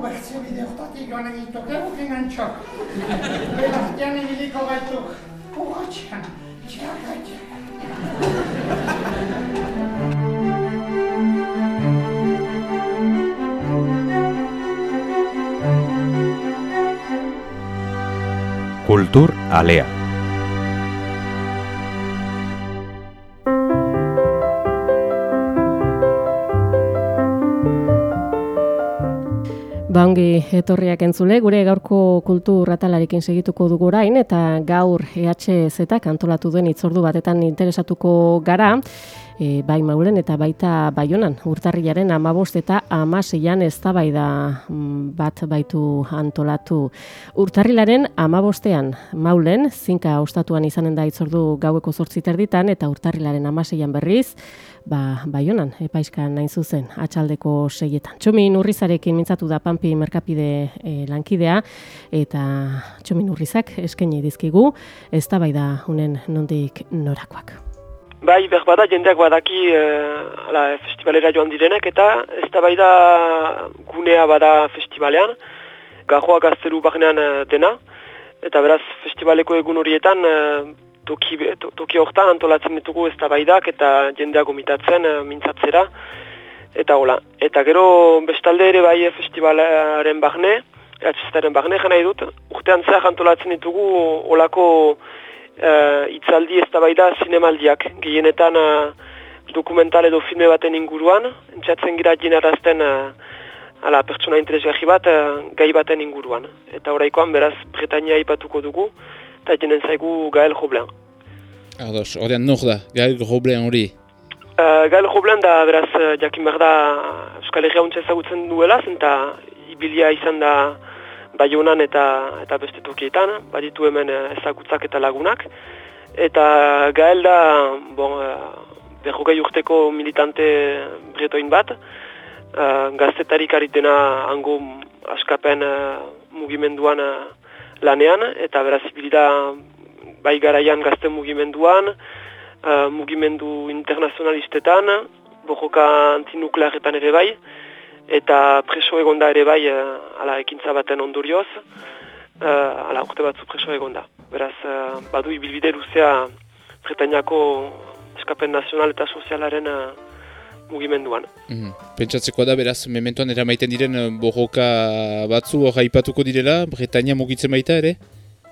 Ubertzio bide hortatik joan egituk egukin antxok. Belartian ibiliko gaituk. Urratxean, txarratxean. Kultur Alea. Bangi etorriak entzule, gure gaurko kultur atalarekin segituko dugu orain eta gaur EHZ antolatu duen itzordu batetan interesatuko gara, e, bai maulen eta baita baionan, urtarrilaren amabost eta amaseian ez da bai da bat baitu antolatu. Urtarrilaren amabostean maulen, zinka ostatuan izanen da itzordu gaueko zortziter ditan eta urtarrilaren amaseian berriz, ba, baionan, epaiskan nain zuzen, atxaldeko seietan. Txomin urrizarekin mintzatu da Pampi Merkapide e, lankidea, eta txomin urrizak eskaini dizkigu, ez da bai da unen nondik norakoak. Bai, berbada jendeak badaki e, ala, festivalera joan direnek, eta ez da bai da gunea bada festivalean, gajoa gazteru bagnean dena, eta beraz festivaleko egun horietan toki, to, toki hortan antolatzen ditugu ez eta jendeak gomitatzen uh, mintzatzera. Eta hola. Eta gero bestalde ere bai festivalaren bagne, atxistaren bagne jena dut, urtean zehar antolatzen ditugu olako uh, itzaldi ez da zinemaldiak. Gehienetan uh, dokumental edo filme baten inguruan, entzatzen gira jenarazten uh, ala, pertsona interesgarri bat uh, gai baten inguruan. Eta oraikoan beraz Bretania ipatuko dugu, eta jenen zaigu Gael Joblen. Ados, horrean nor da, Gael Joblen hori? Uh, Gael Joblen da, beraz, jakin behar da Euskal Herria ezagutzen duela, eta ibilia izan da Baionan eta eta beste tokietan, baditu hemen uh, ezagutzak eta lagunak. Eta Gael da, bon, uh, berrogei urteko militante bretoin bat, uh, gaztetarik aritena hango askapen uh, mugimenduan uh, lanean, eta beraz ibilida bai garaian gazte mugimenduan, uh, mugimendu internazionalistetan, bojoka antinuklearetan ere bai, eta preso egonda ere bai uh, ala ekintza baten ondorioz, uh, ala urte batzu preso egonda. Beraz, uh, badu ibilbide luzea Bretainako eskapen nazional eta sozialaren mugimenduan. Mm Pentsatzeko da, beraz, mementoan eramaiten diren bojoka batzu hori ipatuko direla, Bretainia mugitzen baita ere?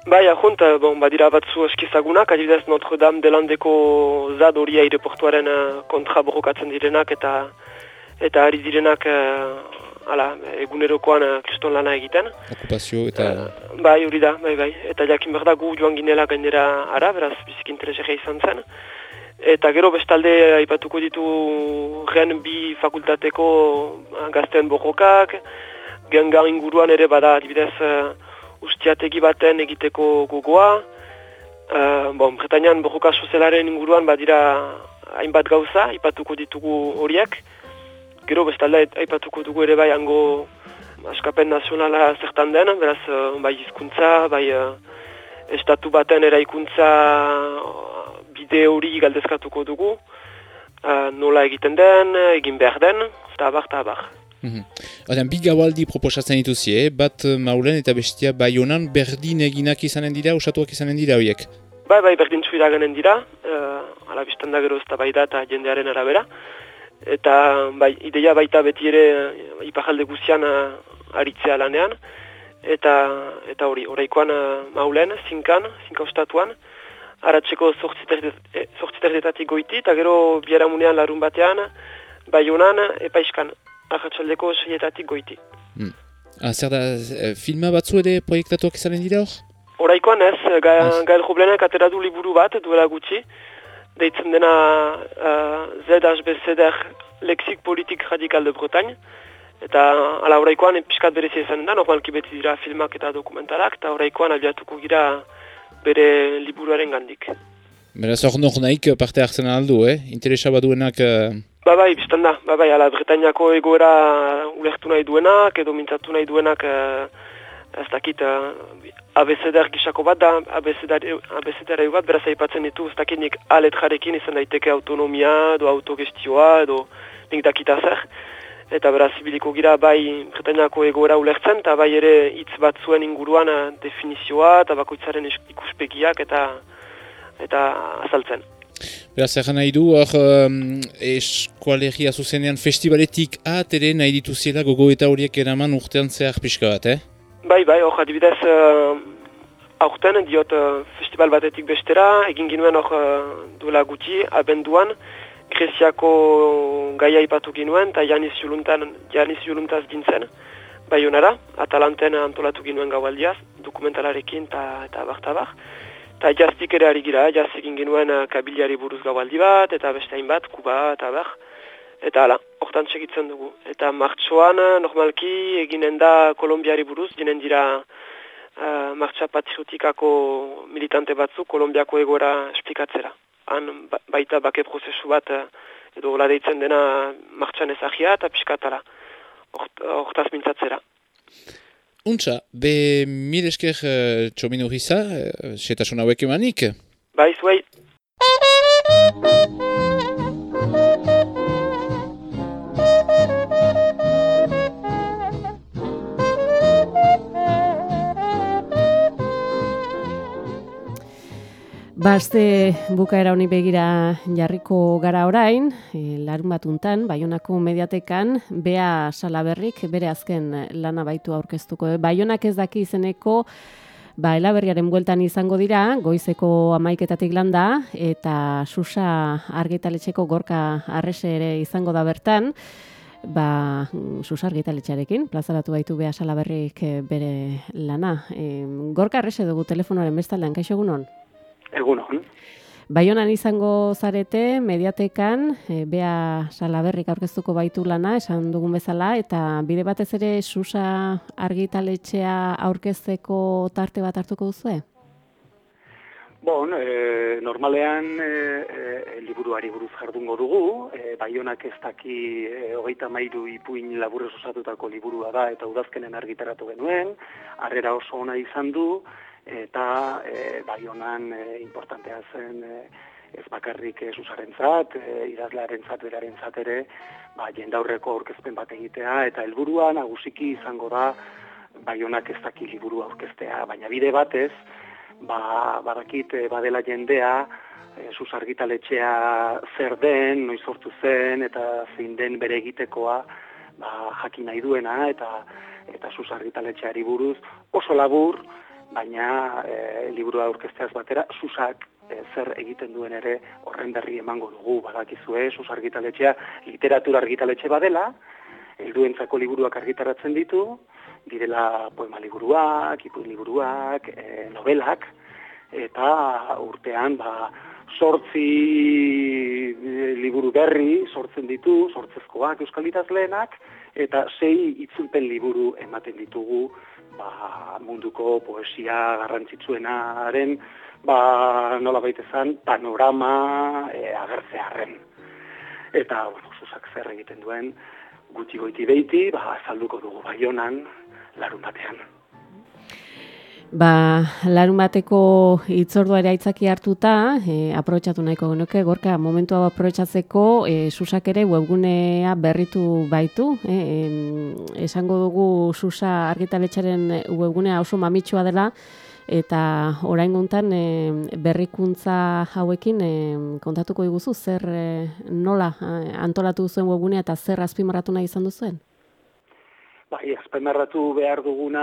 Bai, ahunt, bon, badira batzu eskizagunak, adibidez Notre Dame de Landeko zad hori aireportuaren kontra borrokatzen direnak eta eta ari direnak uh, ala, egunerokoan uh, kriston lana egiten. Okupazio eta... Uh, bai, hori da, bai, bai. Eta jakin behar da gu joan ginela gainera ara, beraz, bizik interesera izan zen. Eta gero bestalde aipatuko ditu gen bi fakultateko gazten borrokak, gengar inguruan ere bada adibidez ustiategi baten egiteko gogoa. Uh, bon, Bretañan borroka sozialaren inguruan badira hainbat gauza, aipatuko ditugu horiek. Gero bestalde aipatuko dugu ere bai hango askapen nazionala zertan den, beraz uh, bai hizkuntza, bai uh, estatu baten eraikuntza bide hori galdezkatuko dugu. Nola egiten den, egin behar den, eta abar, eta abar. Mm -hmm. bi gaualdi proposatzen dituzie, eh? bat eh, maulen eta bestia bai honan berdin eginak izanen dira, usatuak izanen dira horiek? Bai, bai, berdin genen dira, uh, ala biztan da gero ez da bai da eta jendearen arabera. Eta bai, ideia baita beti ere ipajalde guzian aritzea lanean. Eta eta hori, oraikoan maulen, zinkan, zinka ustatuan, aratzeko sortziterdetatik goiti, eta gero biaramunean larun batean, bai honan, epaiskan, ahatsaldeko seietatik goiti. Hmm. Ah, zer da, eh, filma batzu ere proiektatuak izanen dira hor? Horaikoan ez, ga, Gael Joblenek atera du liburu bat duela gutxi, deitzen dena uh, ZHBCDR Lexik Politik Radikal de Bretagne, eta ala horaikoan piskat berezia izanen da, normalki beti dira filmak eta dokumentalak, eta horaikoan abiatuko gira bere liburuaren gandik. Beraz, hor nok nahik parte hartzen aldu, eh? Interesa baduenak... Uh... Ba bai, biztan da, ba bai, ala Bretainiako egoera ulertu nahi duenak, edo mintzatu nahi duenak, uh, ez dakit, uh, abezedar gisako bat da, abezedar bat, beraz aipatzen ditu, ez dakit nik alet izan daiteke autonomia, edo autogestioa, edo nik dakita zer. Eta beraz, ibiliko gira bai Bretainiako egoera ulertzen, eta bai ere hitz bat zuen inguruan definizioa, eta bakoitzaren ikuspegiak, eta eta azaltzen. Beraz, erran nahi du, hor um, eskualegia zuzenean festivaletik atere nahi dituziela gogo eta horiek eraman urtean zehar pixka bat, eh? Bai, bai, hor adibidez, uh, aurten diot uh, festival batetik bestera, egin ginuen hor uh, duela gutxi, abenduan, Greziako gaia ipatu ginuen, eta Janis Juluntaz gintzen, bai honara, Atalanten antolatu ginuen gaualdiaz, dokumentalarekin eta bartabar. Eta jaztik ere ari gira, jaztik ingenuen uh, kabiliari buruz gaualdi bat, eta beste hainbat, kuba eta ber. Eta hala, hortan segitzen dugu. Eta martxoan, uh, normalki, eginen da kolombiari buruz, ginen dira uh, martxa patriotikako militante batzu, kolombiako egoera esplikatzera. Han ba, baita bake prozesu bat, uh, edo hola deitzen dena martxan ezagia eta piskatara. Hortaz mintzatzera. Untza, be mil esker uh, txominu giza, uh, setasun hauek emanik? Bai, zuei. Baste bukaera honi begira jarriko gara orain, e, larun batuntan, Baionako mediatekan, Bea Salaberrik bere azken lana baitu aurkeztuko. Baionak ez daki izeneko, ba, elaberriaren bueltan izango dira, goizeko amaiketatik landa, eta susa argitaletxeko gorka arrese ere izango da bertan, ba, susa argitaletxarekin, plazaratu baitu Bea Salaberrik bere lana. E, gorka arrese dugu telefonoaren bestaldean, kaixo egunon? Egun hon. Baionan izango zarete, mediatekan, e, bea salaberrik aurkeztuko baitu lana, esan dugun bezala, eta bide batez ere susa argitaletxea aurkezteko tarte bat hartuko duzue? Bon, e, normalean e, e, liburuari buruz jardungo dugu, e, baionak ez daki e, hogeita mairu ipuin laburrez osatutako liburua da, eta udazkenen argitaratu genuen, harrera oso ona izan du, eta e, bai honan e, importantea zen e, ez bakarrik e, susaren zat, e, idazlearen zat, beraren zat ere, ba, jendaurreko aurkezpen bat egitea, eta helburua nagusiki izango da bai honak ez daki liburu aurkeztea, baina bide batez, ba, badakit badela jendea, e, susargitaletxea zer den, noiz sortu zen, eta zein den bere egitekoa, ba, jakin nahi duena, eta eta susargitaletxeari buruz oso labur, baina e, liburua aurkezteaz batera, susak e, zer egiten duen ere horren berri emango dugu, badakizue, sus argitaletxea, literatura argitaletxe badela, helduentzako liburuak argitaratzen ditu, direla poema liburuak, ipuin liburuak, e, novelak, eta urtean, ba, sortzi liburu berri sortzen ditu, sortzezkoak euskalitaz lehenak, eta sei itzulpen liburu ematen ditugu ba, munduko poesia garrantzitsuenaren ba, nola baitezan panorama e, agertzearen. Eta, bueno, zuzak zer egiten duen, gutxi goiti beiti, ba, azalduko dugu baionan, larun batean. Ba, larun bateko itzordua ere aitzaki hartuta, e, aprobetsatu nahiko genuke, gorka, momentu hau aprobetsatzeko, e, susak ere webgunea berritu baitu, e, esango dugu susa argitaletxaren webgunea oso mamitsua dela, eta orain gontan e, berrikuntza hauekin e, kontatuko diguzu, zer e, nola antolatu zuen webgunea eta zer azpimarratu nahi izan duzuen? Bai, azpemarratu behar duguna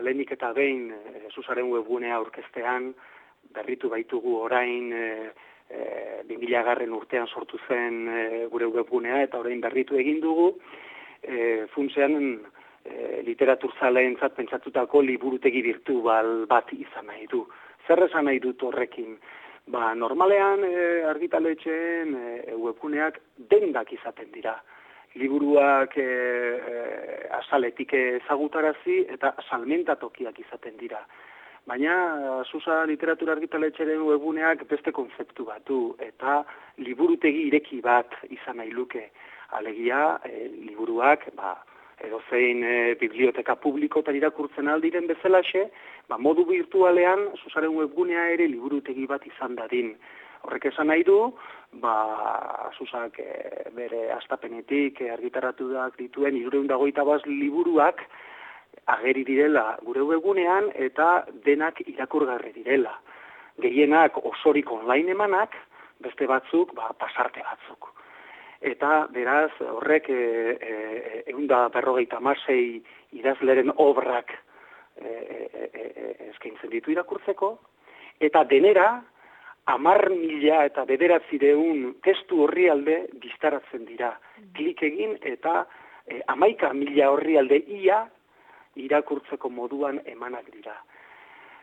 lehenik eta behin e, Susaren webgunea aurkeztean, berritu baitugu orain e, e, garren urtean sortu zen e, gure webgunea eta orain berritu egin dugu, e, funtzean e, literatur zaleen pentsatutako liburutegi virtual bat izan nahi du. Zer esan nahi dut horrekin? Ba, normalean e, argitaletxeen e, webguneak dendak izaten dira liburuak e, azaletik ezagutarazi eta salmentatokiak izaten dira. Baina, Susa literatura argitaletxeren webuneak beste konzeptu batu, eta liburutegi ireki bat izan nahi luke. Alegia, e, liburuak, ba, edo zein e, biblioteka publiko eta irakurtzen aldiren bezalaxe, ba, modu virtualean, Susaren webgunea ere liburutegi bat izan dadin. Horrek esan nahi du, ba, Susak e, bere astapenetik e, argitaratu da dituen irureundagoita baz liburuak, ageri direla gure webunean eta denak irakurgarri direla. Gehienak osorik online emanak, beste batzuk, ba, pasarte batzuk. Eta beraz horrek e, e, eunda berrogeita masei idazleren obrak e, e, e, eskaintzen ditu irakurtzeko, eta denera, amar mila eta bederatzi deun testu horri alde biztaratzen dira. Klik egin eta e, amaika mila horri alde ia irakurtzeko moduan emanak dira.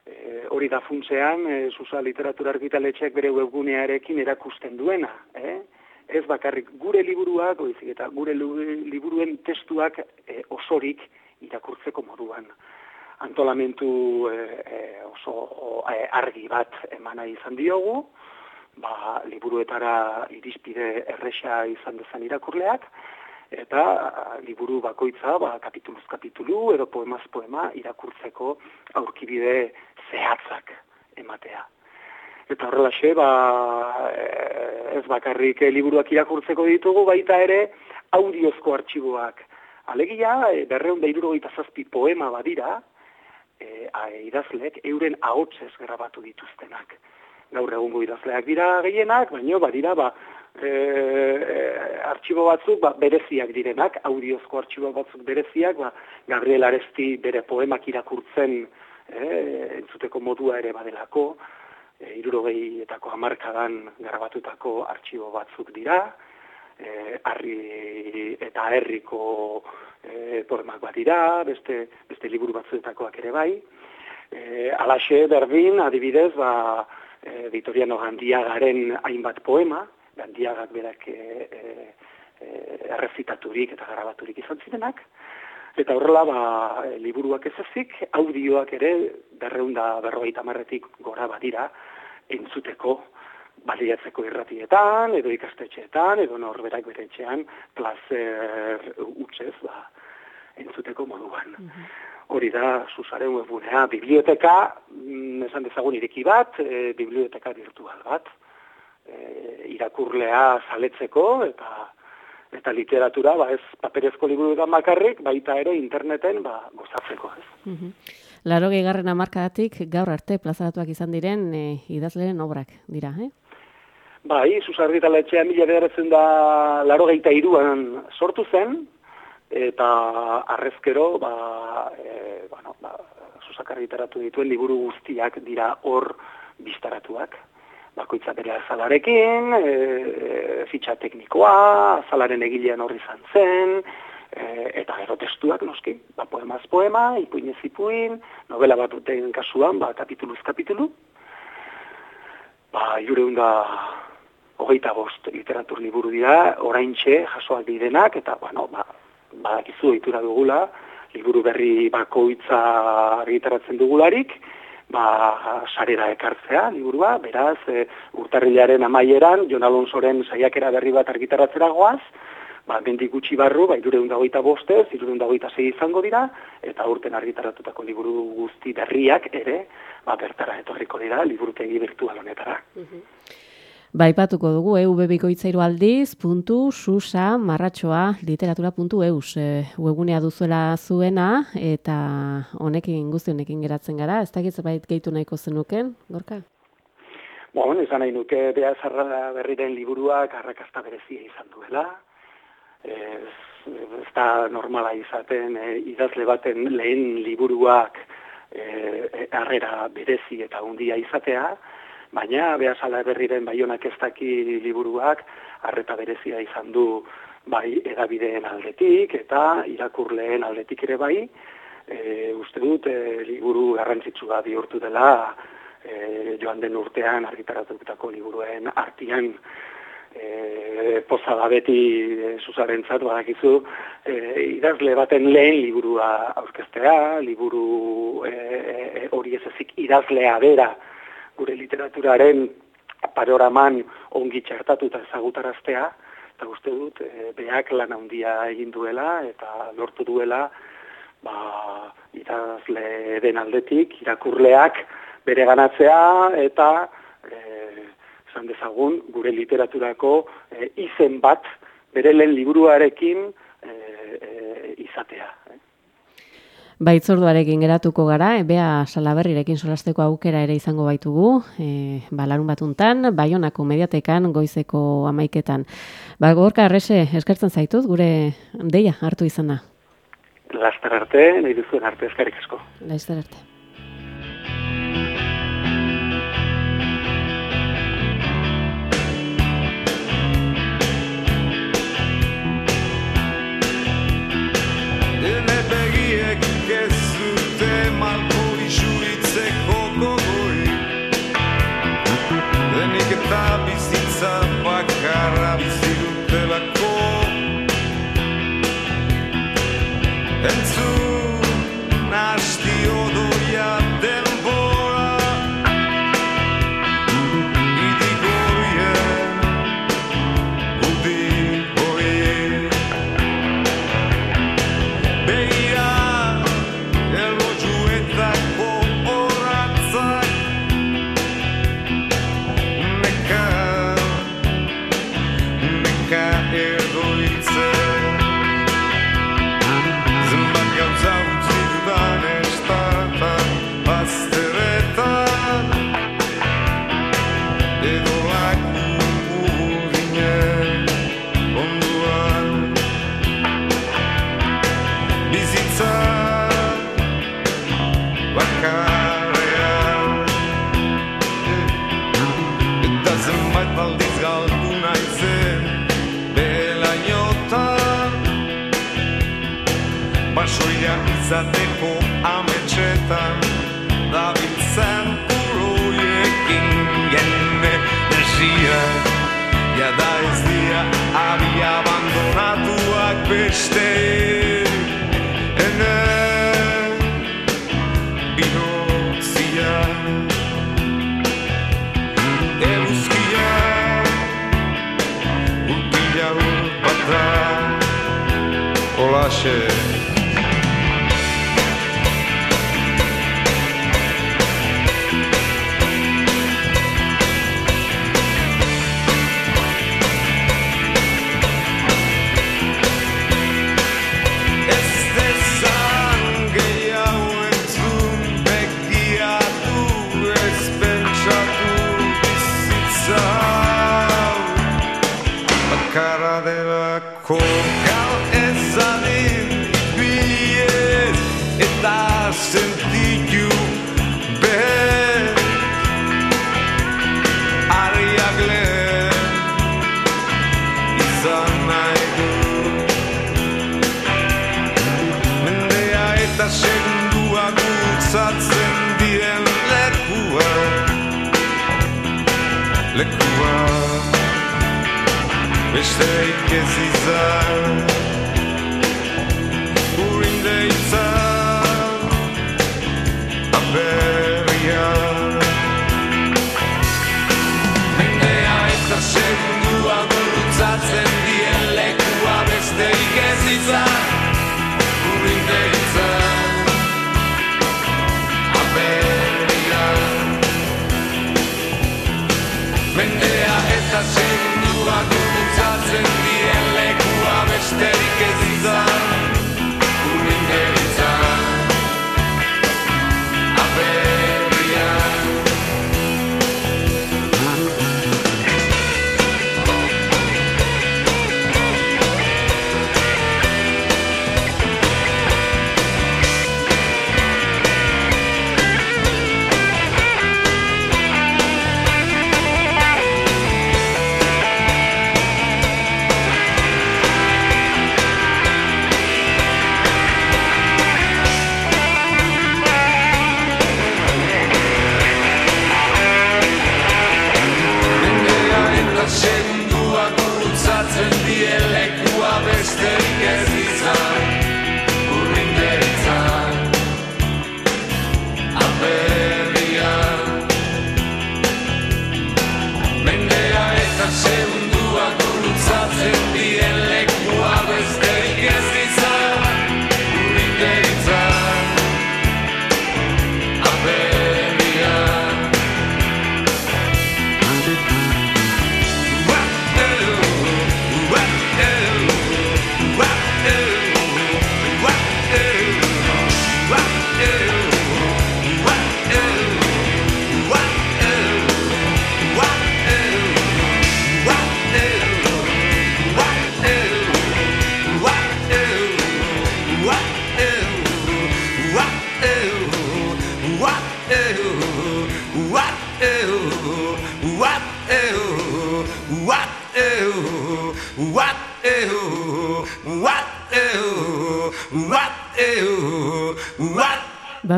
E, hori da funtzean, e, Susa Literatura Argitaletxeak bere webgunearekin erakusten duena. Eh? Ez bakarrik gure liburuak, oizik eta gure liburuen testuak e, osorik irakurtzeko moduan. Antolamentu e, e, oso e, argi bat emana izan diogu, ba, liburuetara irizpide erresa izan dezan irakurleak, eta liburu bakoitza ba, kapituluz kapitulu edo poemaz poema irakurtzeko aurkibide zehatzak ematea. Eta horrela xe, ba, ez bakarrik liburuak irakurtzeko ditugu, baita ere audiozko artxiboak. Alegia, e, berreun da zazpi poema badira, e, idazlek, euren ahotsez grabatu dituztenak. Gaur egungo idazleak dira gehienak, baina badira, ba, e, artxibo batzuk ba, bereziak direnak, audiozko artxibo batzuk bereziak, ba, Gabriel Aresti bere poemak irakurtzen e, entzuteko modua ere badelako, e, irurogei etako amarkadan garabatutako artxibo batzuk dira, e, arri eta herriko e, poemak bat dira, beste, beste liburu batzuetakoak ere bai, e, alaxe berdin, adibidez, ba, e, Vitoriano Gandiagaren hainbat poema, gandiagak berak e, e, e, errezitaturik eta garabaturik izan zirenak, eta horrela ba, liburuak ez ezik, audioak ere berreunda berrogeita marretik gora badira entzuteko baliatzeko irratietan, edo ikastetxeetan, edo norberak bere etxean, placer utxez, ba, entzuteko moduan. Mhm. Hori da, Susaren webunea, biblioteka, mm, esan dezagun ireki bat, e, biblioteka virtual bat, e, irakurlea zaletzeko eta eta literatura ba ez paperezko liburu da makarrik baita ere interneten ba gozatzeko ez mm Laro gehigarren amarkadatik gaur arte plazaratuak izan diren e, idazleren obrak dira, eh? Bai, Susarrita Letxea mila bederatzen da laro gehieta iruan sortu zen, eta arrezkero, ba, e, bueno, ba, Susakarritaratu dituen liburu guztiak dira hor biztaratuak. Bakoitza bere azalarekin, e, fitxa teknikoa, azalaren egilean horri izan zen, e, eta gero testuak noski, ba, poemaz poema, ipuin ez ipuin, novela bat duten kasuan, ba, kapituluz kapitulu, ba, jure hunda hogeita bost literatur liburu dira, orain txe, jasoak direnak, eta, bueno, ba, ba, izu dugula, liburu berri bakoitza argitaratzen dugularik, ba, sarera ekartzea, liburua, beraz, e, urtarrilaren amaieran, Jon Alonsoren saiakera berri bat argitaratzera goaz, ba, mendik gutxi barru, ba, irureun dagoita bostez, irureun dagoita izango dira, eta urten argitaratutako liburu guzti berriak ere, ba, bertara etorriko dira, liburutegi virtual honetara. Mm Baipatuko dugu eubebikoitzairu aldiz, puntu, susa, marratxoa, literatura puntu eus, e, webunea duzuela zuena, eta honekin, guzti honekin geratzen gara, ez dakit zerbait gehitu nahiko zenuken, gorka? Bon, izan nahi nuke beha zarra berri den liburuak arrakasta berezia izan duela, ez, ez da normala izaten e, idazle baten lehen liburuak e, arrera berezi eta hundia izatea, baina behazala berriren baionak ez daki liburuak harreta berezia izan du bai edabideen aldetik eta irakurleen aldetik ere bai. E, uste dut e, liburu garrantzitsua bihurtu dela e, joan den urtean argitaratutako liburuen artian e, poza da beti e, zuzaren zat, badakizu, e, idazle baten lehen liburua aurkeztea, liburu e, e, hori ez ezik idazlea bera gure literaturaren paroraman ongi txartatu eta ezagutaraztea, eta uste dut, e, beak lan handia egin duela eta lortu duela, ba, idazle den aldetik, irakurleak bere ganatzea eta esan dezagun, gure literaturako e, izen bat, bere lehen liburuarekin e, e, izatea. Baitzorduarekin geratuko gara, bea salaberrirekin solasteko aukera ere izango baitugu, e, balarun batuntan, baionako mediatekan, goizeko amaiketan. Ba, gorka arrese, eskertzen zaitut, gure deia hartu izana. Lastar arte, nahi duzuen arte, eskarik asko. Lastar arte. shirt. Besteik ez izan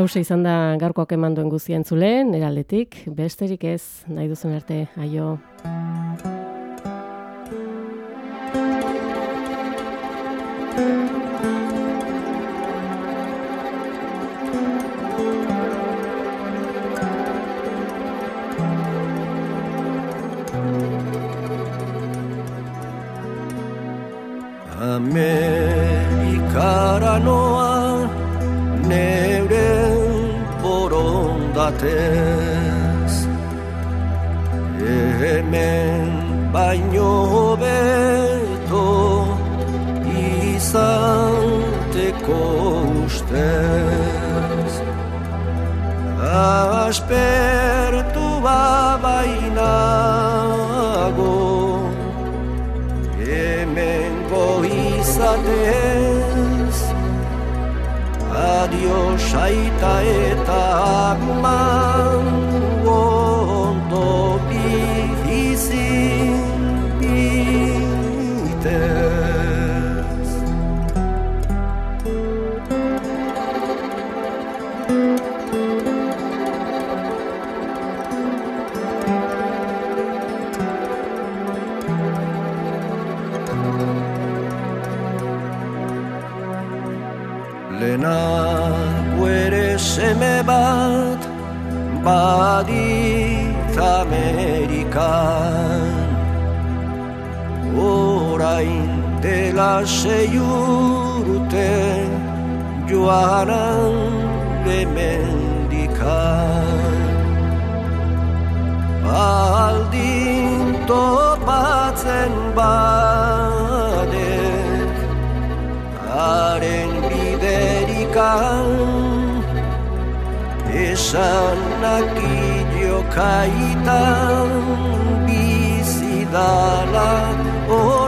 Bausa izan da gaurkoak eman duen guztia entzuleen, eraldetik, besterik ez, nahi duzun arte, aio. Amerikara noa borondatez Hemen baino hobeto izateko ustez. Aspertu babainago hemengo izatez Adios aita eta aman Lehenago ere seme bat badit Amerikan. Orain dela sei urte joanan hemendikan Aldin topatzen badek biderikan esanak idiokaitan bizidala orain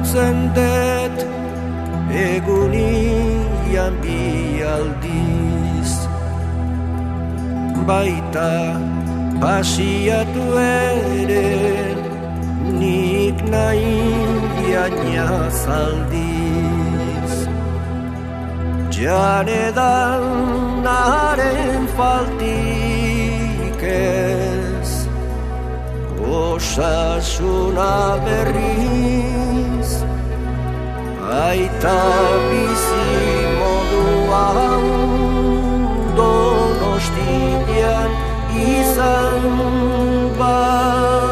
hartutzen dut egunian bi aldiz. Baita pasiatu ere nik nahi jainaz aldiz Janedan naren faltik ez Osasuna berriz baita bizi modu hau donostian izan bat.